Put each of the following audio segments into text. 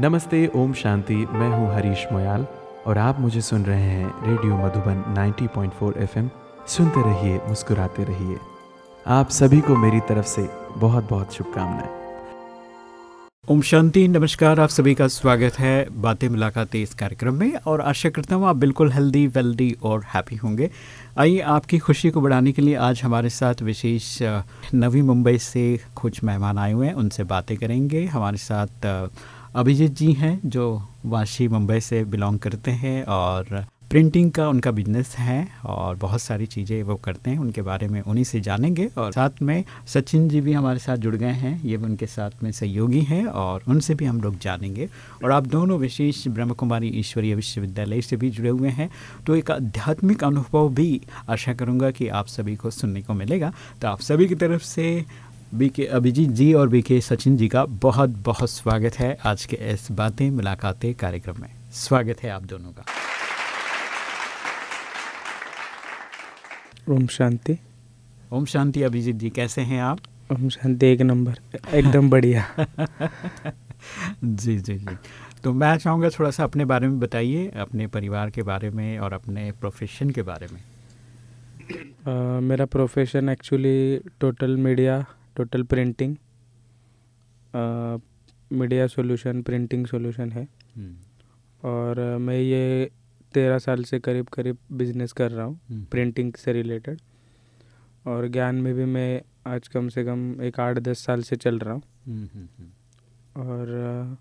नमस्ते, ओम शांति। मैं हूँ हरीश मोयाल और आप मुझे सुन रहे हैं रेडियो मधुबन 90.4 एफएम। सुनते रहिए, मुस्कुराते रहिए। आप सभी को मेरी तरफ़ से बहुत बहुत शुभकामनाएँ। ओम शांति, नमस्कार, आप सभी का स्वागत है बातें मुलाकातें इस कार्यक्रम में और आशा करता हूँ आप बिल्कुल हेल्दी वेल्दी और हैप्पी होंगे। आइए, आपकी खुशी को बढ़ाने के लिए आज हमारे साथ विशेष, नवी मुंबई से कुछ मेहमान आए हुए हैं, उनसे बातें करेंगे। हमारे साथ अभिजीत जी हैं, जो वाशी मुंबई से बिलोंग करते हैं और प्रिंटिंग का उनका बिज़नेस है और बहुत सारी चीज़ें वो करते हैं, उनके बारे में उन्हीं से जानेंगे और साथ में सचिन जी भी हमारे साथ जुड़ गए हैं, ये उनके साथ में सहयोगी हैं और उनसे भी हम लोग जानेंगे। और आप दोनों विशेष ब्रह्म कुमारी ईश्वरीय विश्वविद्यालय से भी जुड़े हुए हैं तो एक आध्यात्मिक अनुभव भी आशा करूँगा कि आप सभी को सुनने को मिलेगा। तो आप सभी की तरफ़ से बी के अभिजीत जी और बी के सचिन जी का बहुत बहुत स्वागत है आज के इस बातें मुलाकातें कार्यक्रम में। स्वागत है आप दोनों का। ओम शांति। ओम शांति अभिजीत जी कैसे हैं आप? ओम शांति एक नंबर एकदम बढ़िया। जी जी जी। तो मैं चाहूँगा थोड़ा सा अपने बारे में बताइए अपने परिवार के बारे में और अपने प्रोफेशन के बारे में। uh, मेरा profession actually total media total printing media solution printing solution है। हम्म। और मैं ये तेरह साल से करीब करीब बिज़नेस कर रहा हूँ प्रिंटिंग हम्म। से रिलेटेड। और ज्ञान में भी मैं आज कम से कम एक आठ दस साल से चल रहा हूँ। हम्म, और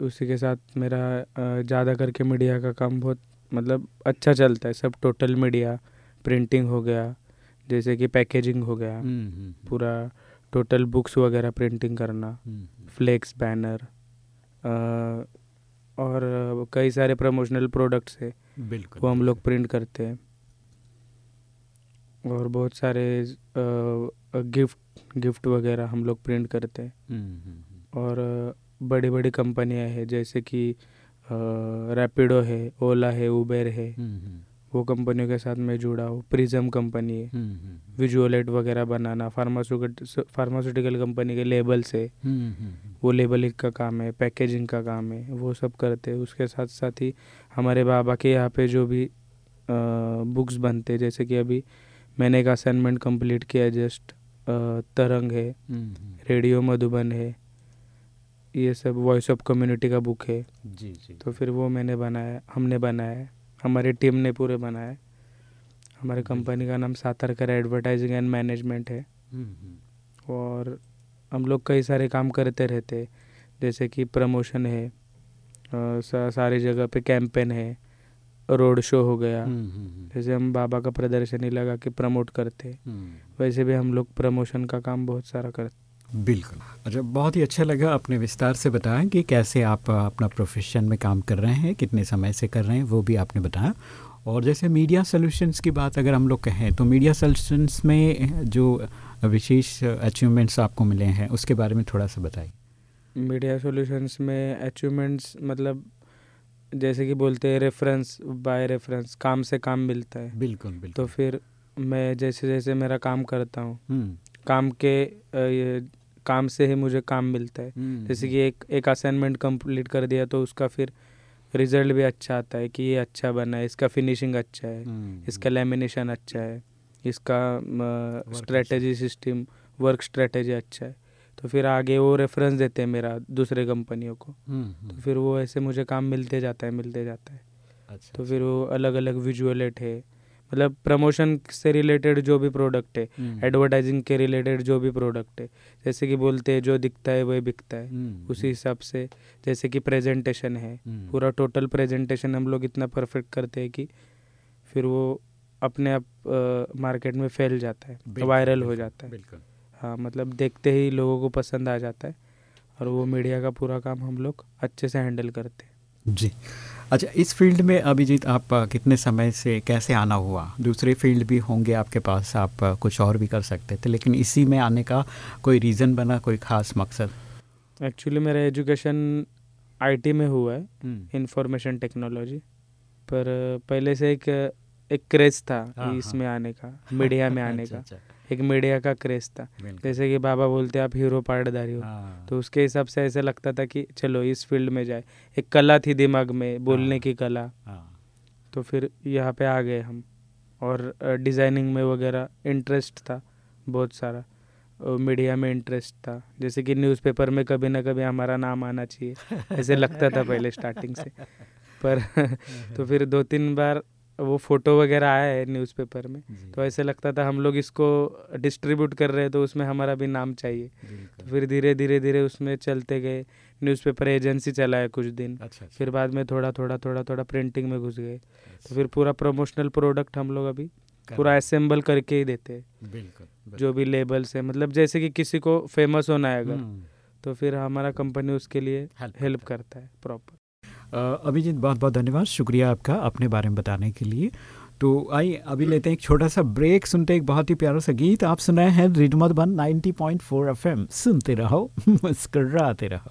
उसी के साथ मेरा ज़्यादा करके मीडिया का काम बहुत मतलब अच्छा चलता है। सब टोटल मीडिया प्रिंटिंग हो गया जैसे कि पैकेजिंग हो गया पूरा टोटल बुक्स वगैरह प्रिंटिंग करना फ्लेक्स बैनर और कई सारे प्रमोशनल प्रोडक्ट्स है बिल्कुल वो हम लोग प्रिंट करते हैं। और बहुत सारे गिफ्ट गिफ्ट वगैरह हम लोग प्रिंट करते हैं। हम्म, हम्म, हम्म। और बड़ी बड़ी कंपनियाँ हैं जैसे कि रैपिडो है ओला है उबेर है। वो कंपनियों के साथ मैं जुड़ा हूँ प्रिज्म कंपनी है। विजुअलेट हम्म, हम्म, हम्म। वगैरह बनाना फार्मास्यूटिकल फार्मास्यूटिकल कंपनी के लेबल से। वो लेबलिंग का काम है पैकेजिंग का काम है वो सब करते हैं। उसके साथ साथ ही हमारे बाबा के यहाँ पे जो भी आ, बुक्स बनते जैसे कि अभी मैंने एक असाइनमेंट कंप्लीट किया जस्ट तरंग है रेडियो मधुबन है ये सब वॉइस ऑफ़ कम्युनिटी का बुक है। जी जी। तो फिर वो मैंने बनाया हमने बनाया है। हमारी टीम ने पूरे बनाए हमारे कंपनी का नाम सातरकर एडवर्टाइजिंग एंड मैनेजमेंट है। हम्म, हम्म। और हम लोग कई सारे काम करते रहते जैसे कि प्रमोशन है सारी जगह पे कैंपेन है रोड शो हो गया। हम्म, जैसे हम बाबा का प्रदर्शनी लगा के प्रमोट करते वैसे भी हम लोग प्रमोशन का काम बहुत सारा करते बिल्कुल। अच्छा बहुत ही अच्छा लगा आपने विस्तार से बताया कि कैसे आप अपना प्रोफेशन में काम कर रहे हैं कितने समय से कर रहे हैं वो भी आपने बताया। और जैसे मीडिया सोल्यूशंस की बात अगर हम लोग कहें तो मीडिया सोल्यूशंस में जो विशेष अचीवमेंट्स आपको मिले हैं उसके बारे में थोड़ा सा बताइए। मीडिया सॉल्यूशंस में अचीवमेंट्स मतलब जैसे कि बोलते हैं रेफरेंस बाय रेफरेंस काम से काम मिलता है। बिल्कुल बिल्कुल। तो फिर मैं जैसे जैसे मेरा काम करता हूँ हम्म। काम के काम से ही मुझे काम मिलता है। हम्म, जैसे कि एक एक असाइनमेंट कंप्लीट कर दिया तो उसका फिर रिज़ल्ट भी अच्छा आता है कि ये अच्छा बना है इसका फिनिशिंग अच्छा है हम्म, इसका लेमिनेशन हम्म। अच्छा है इसका स्ट्रेटजी सिस्टम वर्क स्ट्रेटजी अच्छा है। तो फिर आगे वो रेफरेंस देते हैं मेरा दूसरे कंपनियों को। तो फिर वो ऐसे मुझे काम मिलते जाता है मिलते जाता है। अच्छा तो फिर वो अलग अलग विजुअलेट है। मतलब प्रमोशन से रिलेटेड जो भी प्रोडक्ट है एडवर्टाइजिंग हम्म। के रिलेटेड जो भी प्रोडक्ट है जैसे कि बोलते हैं जो दिखता है वही बिकता है। हम्म, उसी हम्म। हिसाब से जैसे कि प्रेजेंटेशन है पूरा टोटल प्रेजेंटेशन हम लोग इतना परफेक्ट करते हैं कि फिर वो अपने आप मार्केट में फैल जाता है वायरल हो जाता है। हाँ मतलब देखते ही लोगों को पसंद आ जाता है और वो मीडिया का पूरा काम हम लोग अच्छे से हैंडल करते हैं। जी। अच्छा इस फ़ील्ड में अभिजीत आप कितने समय से कैसे आना हुआ? दूसरे फ़ील्ड भी होंगे आपके पास आप कुछ और भी कर सकते थे लेकिन इसी में आने का कोई रीज़न बना कोई ख़ास मकसद? एक्चुअली मेरा एजुकेशन आईटी में हुआ है इंफॉर्मेशन टेक्नोलॉजी। पर पहले से एक एक क्रेज था हाँ, इसमें हाँ। आने का मीडिया में आने अच्छा, का। अच्छा। एक मीडिया का क्रेज था। जैसे कि बाबा बोलते आप हीरो पार्टदारी हो। हाँ। तो उसके हिसाब से ऐसे लगता था कि चलो इस फ़ील्ड में जाए। एक कला थी दिमाग में बोलने हाँ। की कला। हाँ। तो फिर यहाँ पे आ गए हम। और डिज़ाइनिंग में वगैरह इंटरेस्ट था बहुत सारा। मीडिया में इंटरेस्ट था। जैसे कि न्यूज़पेपर में कभी ना कभी हमारा नाम आना चाहिए। ऐसे लगता था पहले स्टार्टिंग से। पर तो फिर दो तीन बार वो फ़ोटो वगैरह आया है न्यूज़पेपर में तो ऐसे लगता था हम लोग इसको डिस्ट्रीब्यूट कर रहे हैं तो उसमें हमारा भी नाम चाहिए। तो फिर धीरे धीरे धीरे उसमें चलते गए न्यूज़पेपर एजेंसी चला है कुछ दिन। अच्छा, अच्छा। फिर बाद में थोड़ा थोड़ा थोड़ा थोड़ा प्रिंटिंग में घुस गए। तो फिर पूरा प्रमोशनल प्रोडक्ट हम लोग अभी पूरा असेंबल करके ही देते हैं। जो भी लेबल्स है मतलब जैसे कि किसी को फ़ेमस होना है अगर हम्म। तो फिर हमारा कंपनी उसके लिए हेल्प करता है। प्रॉपर अभिजीत, बहुत बहुत धन्यवाद। शुक्रिया आपका अपने बारे में बताने के लिए। तो आई अभी लेते हैं एक छोटा सा ब्रेक, सुनते एक बहुत ही प्यारा सा गीत। आप सुनाए हैं रिडमत one ninety point four F सुनते रहो, मुस्कराते रहो।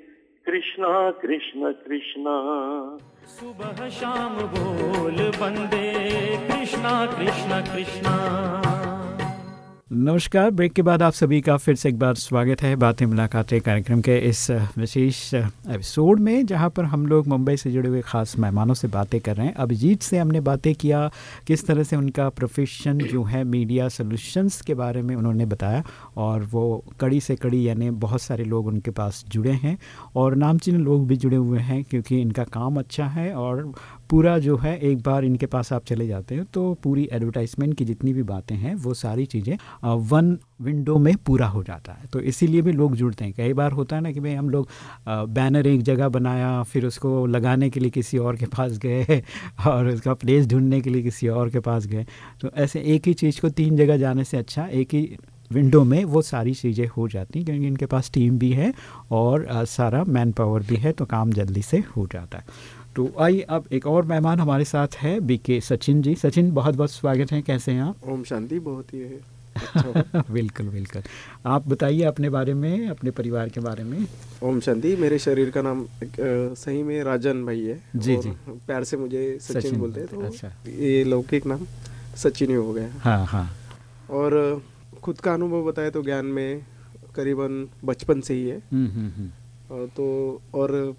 कृष्णा कृष्ण कृष्णा। सुबह शाम बोल बंदे कृष्णा कृष्ण कृष्णा। नमस्कार। ब्रेक के बाद आप सभी का फिर से एक बार स्वागत है बातें मुलाकातें कार्यक्रम के इस विशेष एपिसोड में, जहाँ पर हम लोग मुंबई से जुड़े हुए ख़ास मेहमानों से बातें कर रहे हैं। अभिजीत से हमने बातें किया, किस तरह से उनका प्रोफेशन जो है मीडिया सोल्यूशंस के बारे में उन्होंने बताया, और वो कड़ी से कड़ी यानी बहुत सारे लोग उनके पास जुड़े हैं, और नामचीन लोग भी जुड़े हुए हैं, क्योंकि इनका काम अच्छा है, और पूरा जो है, एक बार इनके पास आप चले जाते हैं तो पूरी एडवर्टाइजमेंट की जितनी भी बातें हैं, वो सारी चीज़ें वन विंडो में पूरा हो जाता है। तो इसीलिए भी लोग जुड़ते हैं। कई बार होता है ना कि भाई हम लोग बैनर एक जगह बनाया, फिर उसको लगाने के लिए किसी और के पास गए और उसका प्लेस ढूँढने के लिए किसी और के पास गए। तो ऐसे एक ही चीज़ को तीन जगह जाने से अच्छा एक ही विंडो में वो सारी चीज़ें हो जाती हैं, क्योंकि इनके पास टीम भी है और सारा मैन पावर भी है तो काम जल्दी से हो जाता है। तो आइए अब एक और मेहमान हमारे साथ है बीके सचिन जी। सचिन बहुत बहुत स्वागत है। कैसे हैं आप? ओम शांति बहुत ही है। अच्छा बिल्कुल बिल्कुल। आप बताइए अपने बारे में अपने परिवार के बारे में। ओम शांति मेरे शरीर का नाम एक, आ, सही में राजन भाई है। जी जी। प्यार से मुझे सचिन, सचिन बोलते हैं तो अच्छा। ये लौकिक नाम सचिन ही हो गया। हाँ हाँ। और खुद का अनुभव बताए तो ज्ञान में करीबन बचपन से ही है। हम्म, हम्म, हम्म। तो और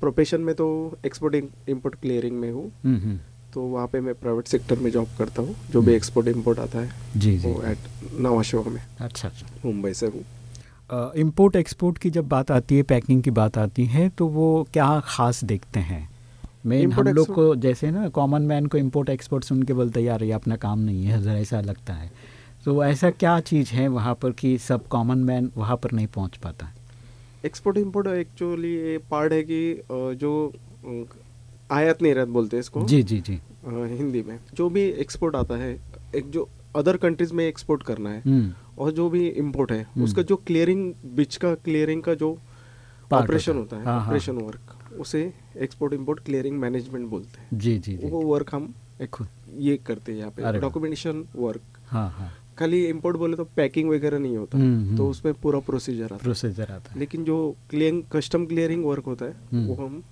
प्रोफेशन में तो एक्सपोर्ट इम्पोर्ट क्लियरिंग में हूँ। हम्म, हम्म। तो वहाँ पे मैं प्राइवेट सेक्टर में जॉब करता हूँ जो भी एक्सपोर्ट हम्म। इम्पोर्ट आता है जी जी। एट नवा में। अच्छा अच्छा। मुंबई से हूँ। इम्पोर्ट एक्सपोर्ट की जब बात आती है पैकिंग की बात आती है तो वो क्या खास देखते हैं? मेन हम लोग को जैसे ना कॉमन मैन को इम्पोर्ट एक्सपोर्ट सुन के बोलते यार ये अपना काम नहीं है ज़रा ऐसा लगता है। तो ऐसा क्या चीज़ है वहाँ पर कि सब कॉमन मैन वहाँ पर नहीं पहुँच पाता? है एक्सपोर्ट इम्पोर्ट एक्चुअली ये पार्ट है कि जो आयात निर्यात बोलते हैं इसको। जी जी जी। हिंदी में। जो भी एक्सपोर्ट आता है एक जो अदर कंट्रीज़ में एक्सपोर्ट करना है हम्म। और जो भी इम्पोर्ट है हम्म। उसका जो क्लियरिंग बीच का क्लियरिंग का जो ऑपरेशन होता है। ऑपरेशन हाँ, वर्क हाँ। उसे एक्सपोर्ट इम्पोर्ट क्लियरिंग मैनेजमेंट बोलते हैं। जी जी, जी। वो वर्क हम ये करते हैं यहाँ पे। डॉक्यूमेंटेशन वर्क हाँ हाँ। खाली इम्पोर्ट बोले तो पैकिंग वगैरह नहीं होता हम्म, हम्म। तो उसमें पूरा प्रोसीजर आता प्रोसीजर आता है। लेकिन जो क्लियर कस्टम क्लियरिंग वर्क होता है हम्म। वो हम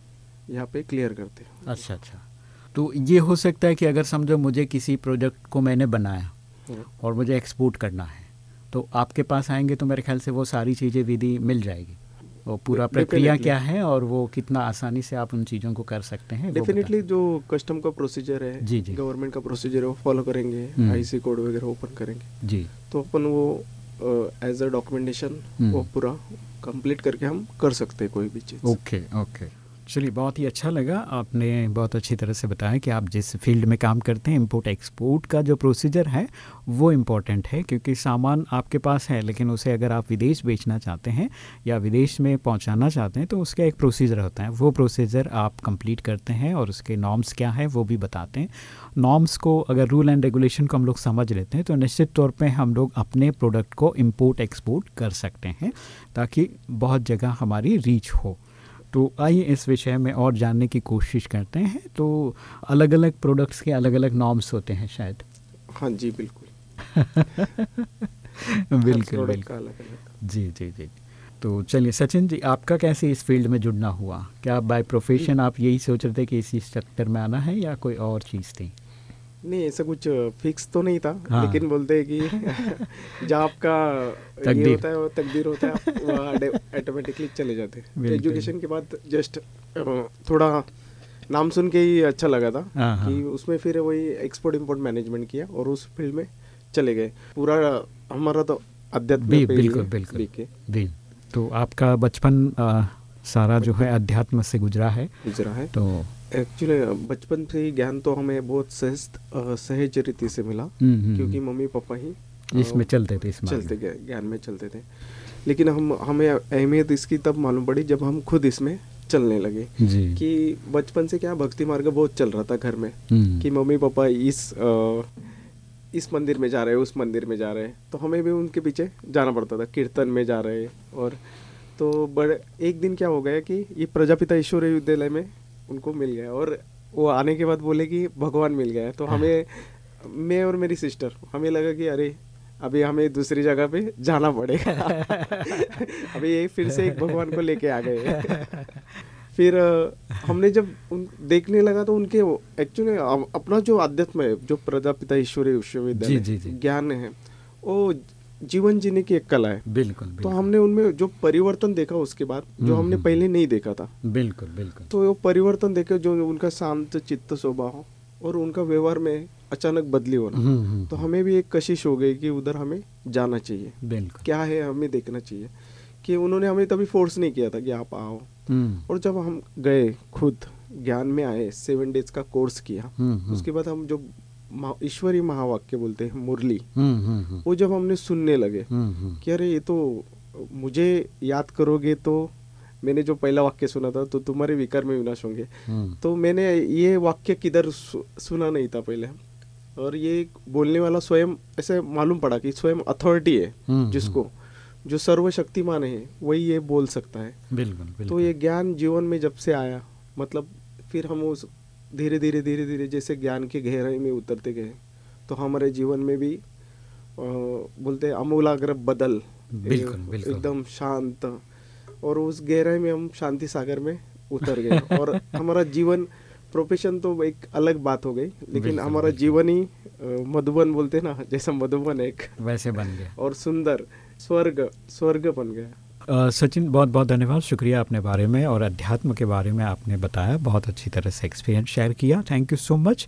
यहाँ पे क्लियर करते हैं। अच्छा अच्छा। तो ये हो सकता है कि अगर समझो मुझे किसी प्रोजेक्ट को मैंने बनाया और मुझे एक्सपोर्ट करना है तो आपके पास आएँगे तो मेरे ख्याल से वो सारी चीज़ें विधि मिल जाएगी। वो पूरा प्रक्रिया क्या है और वो कितना आसानी से आप उन चीज़ों को कर सकते हैं डेफिनेटली जो कस्टम का प्रोसीजर है जी जी। गवर्नमेंट का प्रोसीजर है वो फॉलो करेंगे आईसी हम्म। कोड वगैरह ओपन करेंगे। जी। तो अपन वो एज अ डॉक्यूमेंटेशन वो पूरा कंप्लीट करके हम कर सकते हैं कोई भी चीज़। ओके ओके चलिए, बहुत ही अच्छा लगा। आपने बहुत अच्छी तरह से बताया कि आप जिस फ़ील्ड में काम करते हैं इम्पोर्ट एक्सपोर्ट का जो प्रोसीजर है, वो इंपॉर्टेंट है, क्योंकि सामान आपके पास है, लेकिन उसे अगर आप विदेश बेचना चाहते हैं या विदेश में पहुंचाना चाहते हैं तो उसका एक प्रोसीजर होता है। वो प्रोसीजर आप कंप्लीट करते हैं और उसके नॉर्म्स क्या है, वो भी बताते हैं। नॉर्म्स को अगर रूल एंड रेगुलेशन को हम लोग समझ लेते हैं तो निश्चित तौर पर हम लोग अपने प्रोडक्ट को इम्पोर्ट एक्सपोर्ट कर सकते हैं, ताकि बहुत जगह हमारी रीच हो। तो आइए इस विषय में और जानने की कोशिश करते हैं। तो अलग अलग प्रोडक्ट्स के अलग अलग नॉर्म्स होते हैं शायद। हाँ जी बिल्कुल। बिल्कुल बिल्कुल। जी जी जी। तो चलिए सचिन जी आपका कैसे इस फ़ील्ड में जुड़ना हुआ? क्या बाय प्रोफेशन आप यही सोच रहे थे कि इसी सेक्टर में आना है या कोई और चीज़ थी? नहीं ऐसा कुछ फिक्स तो नहीं था हाँ। लेकिन बोलते हैं कि जब आपका ये होता है वो तकदीर होता है वो ऑटोमेटिकली चले जाते। हैं एजुकेशन के बाद जस्ट थोड़ा नाम सुन के ही अच्छा लगा था हाँ, हाँ। कि उसमें फिर वही एक्सपोर्ट इम्पोर्ट मैनेजमेंट किया और उस फ़ील्ड में चले गए। पूरा हमारा तो अध्यात्म बिल्कुल बिल्कुल। तो आपका बचपन सारा जो है अध्यात्म से गुजरा है। गुजरा है। तो एक्चुअली बचपन से ही ज्ञान तो हमें बहुत सहज सहज रीति से मिला हम्म, हम्म, क्योंकि हम्म। मम्मी पापा ही इसमें चलते थे इसमें चलते गए ज्ञान में चलते थे। लेकिन हम हमें अहमियत इसकी तब मालूम पड़ी जब हम खुद इसमें चलने लगे कि बचपन से क्या भक्ति मार्ग बहुत चल रहा था घर में कि मम्मी पापा इस इस मंदिर में जा रहे हैं उस मंदिर में जा रहे। हैं तो हमें भी उनके पीछे जाना पड़ता था कीर्तन में जा रहे हैं और तो बड़े एक दिन क्या हो गया कि ये प्रजापिता ईश्वरीय विद्यालय में उनको मिल गया और वो आने के बाद बोले कि भगवान मिल गया तो हमें मैं और मेरी सिस्टर हमें लगा कि अरे अभी हमें दूसरी जगह पे जाना पड़ेगा। अभी ये फिर से एक भगवान को लेके आ गए। फिर हमने जब उन देखने लगा तो उनके एक्चुअली अपना जो अध्यात्म है जो प्रजापिता ईश्वरी विश्वविद्यालय ज्ञान है वो जीवन जीने की एक कला है। बिल्कुल, बिल्कुल। तो हमने उनमें जो परिवर्तन देखा उसके बाद जो हम्म, हमने हम्म। पहले नहीं देखा था। बिल्कुल बिल्कुल। तो वो परिवर्तन देखे जो उनका शांत चित्त स्वभाव और उनका व्यवहार में अचानक बदली होना हम्म, तो हमें भी एक कशिश हो गई कि उधर हमें जाना चाहिए। बिल्कुल। क्या है हमें देखना चाहिए कि उन्होंने हमें तभी फोर्स नहीं किया था कि आप आओ। और जब हम गए खुद ज्ञान में आए सेवन डेज़ का कोर्स किया उसके बाद हम जो ईश्वरी महावाक्य बोलते हैं मुरली। हम्म, हम्म, हम्म। वो जब हमने सुनने लगे कि अरे ये तो मुझे याद करोगे तो मैंने जो पहला वाक्य सुना था तो तुम्हारे विकार में विनाश होंगे। तो मैंने ये वाक्य किधर सुना नहीं था पहले। और ये बोलने वाला स्वयं ऐसे मालूम पड़ा कि स्वयं अथॉरिटी है जिसको जो सर्वशक्तिमान है वही ये बोल सकता है। बिल्कुल, बिल्कुल तो ये ज्ञान जीवन में जब से आया मतलब फिर हम उस धीरे धीरे धीरे धीरे जैसे ज्ञान की गहराई में उतरते गए तो हमारे जीवन में भी बोलते अमूलाग्र बदल बिल्कुल एकदम शांत और उस गहराई में हम शांति सागर में उतर गए और हमारा जीवन प्रोफेशन तो एक अलग बात हो गई लेकिन हमारा जीवन ही मधुबन बोलते ना जैसा मधुबन एक वैसे बन गया। और सुंदर स्वर्ग स्वर्ग बन गया। सचिन बहुत बहुत धन्यवाद। शुक्रिया अपने बारे में और अध्यात्म के बारे में आपने बताया। बहुत अच्छी तरह से एक्सपीरियंस शेयर किया। थैंक यू सो मच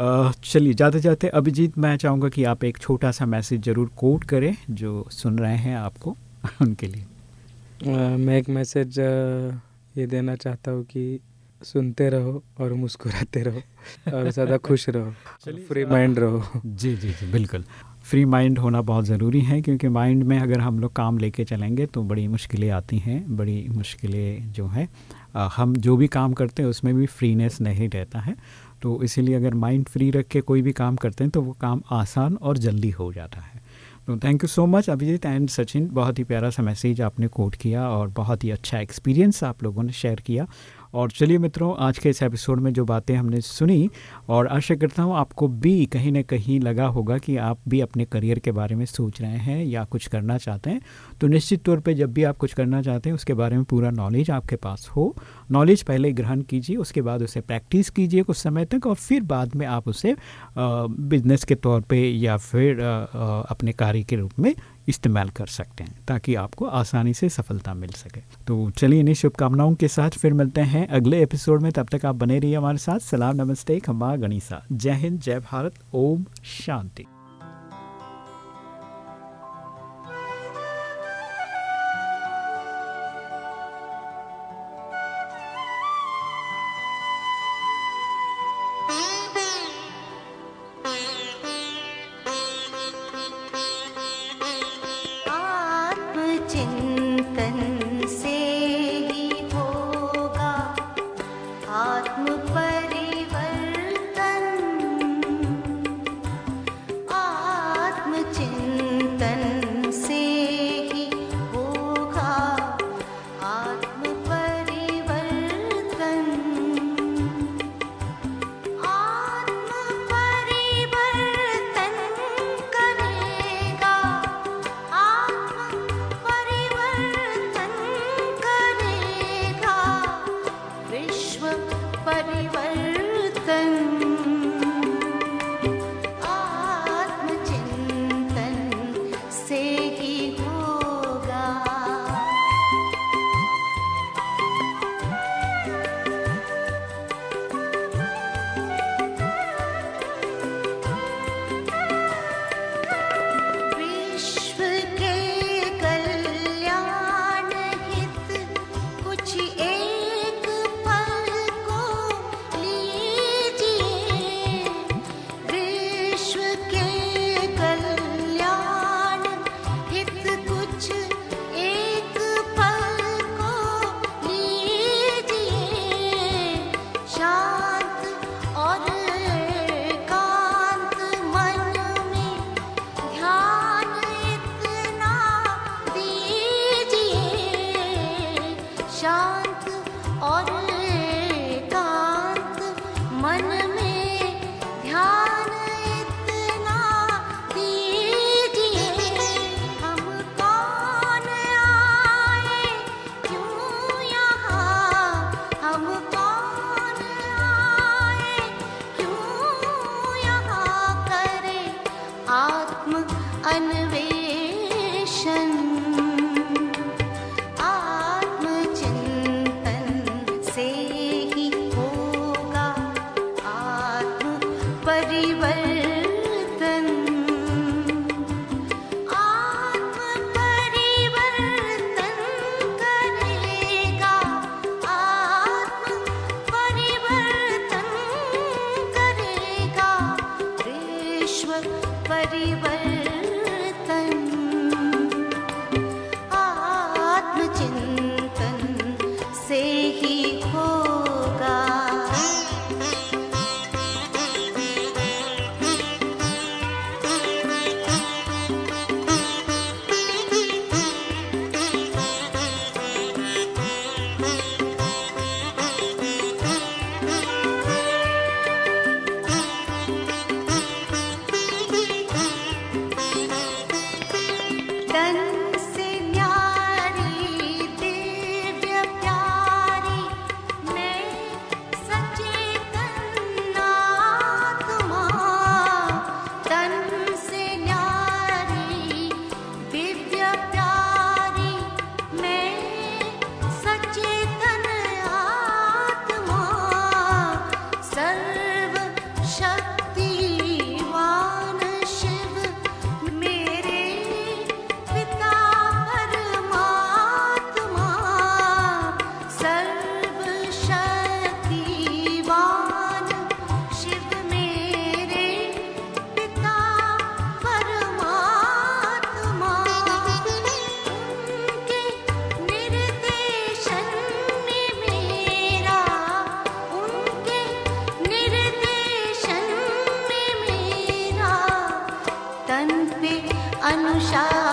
चलिए जाते जाते अभिजीत मैं चाहूँगा कि आप एक छोटा सा मैसेज ज़रूर कोट करें जो सुन रहे हैं आपको उनके लिए। uh, मैं एक मैसेज ये देना चाहता हूँ कि सुनते रहो और मुस्कुराते रहो और ज़्यादा खुश रहो। फ्री माइंड रहो। जी जी जी बिल्कुल। फ्री माइंड होना बहुत ज़रूरी है, क्योंकि माइंड में अगर हम लोग काम लेके चलेंगे तो बड़ी मुश्किलें आती हैं, बड़ी मुश्किलें जो है हम जो भी काम करते हैं उसमें भी फ्रीनेस नहीं रहता है। तो इसीलिए अगर माइंड फ्री रख के कोई भी काम करते हैं तो वो काम आसान और जल्दी हो जाता है। तो thank you so much Abhijeet and Sachin बहुत ही प्यारा सा मैसेज आपने कोट किया और बहुत ही अच्छा एक्सपीरियंस आप लोगों ने शेयर किया। और चलिए मित्रों, आज के इस एपिसोड में जो बातें हमने सुनी, और आशा करता हूँ आपको भी कहीं ना कहीं लगा होगा कि आप भी अपने करियर के बारे में सोच रहे हैं या कुछ करना चाहते हैं। तो निश्चित तौर पे जब भी आप कुछ करना चाहते हैं, उसके बारे में पूरा नॉलेज आपके पास हो। नॉलेज पहले ग्रहण कीजिए, उसके बाद उसे प्रैक्टिस कीजिए कुछ समय तक, और फिर बाद में आप उसे बिज़नेस के तौर पर या फिर अपने कार्य के रूप में इस्तेमाल कर सकते हैं, ताकि आपको आसानी से सफलता मिल सके। तो चलिए इन्हीं शुभकामनाओं के साथ फिर मिलते हैं अगले एपिसोड में। तब तक आप बने रहिए हमारे साथ। सलाम, नमस्ते, खम्बा, गणिसा। जय हिंद, जय भारत। ओम, शांति। अनुषा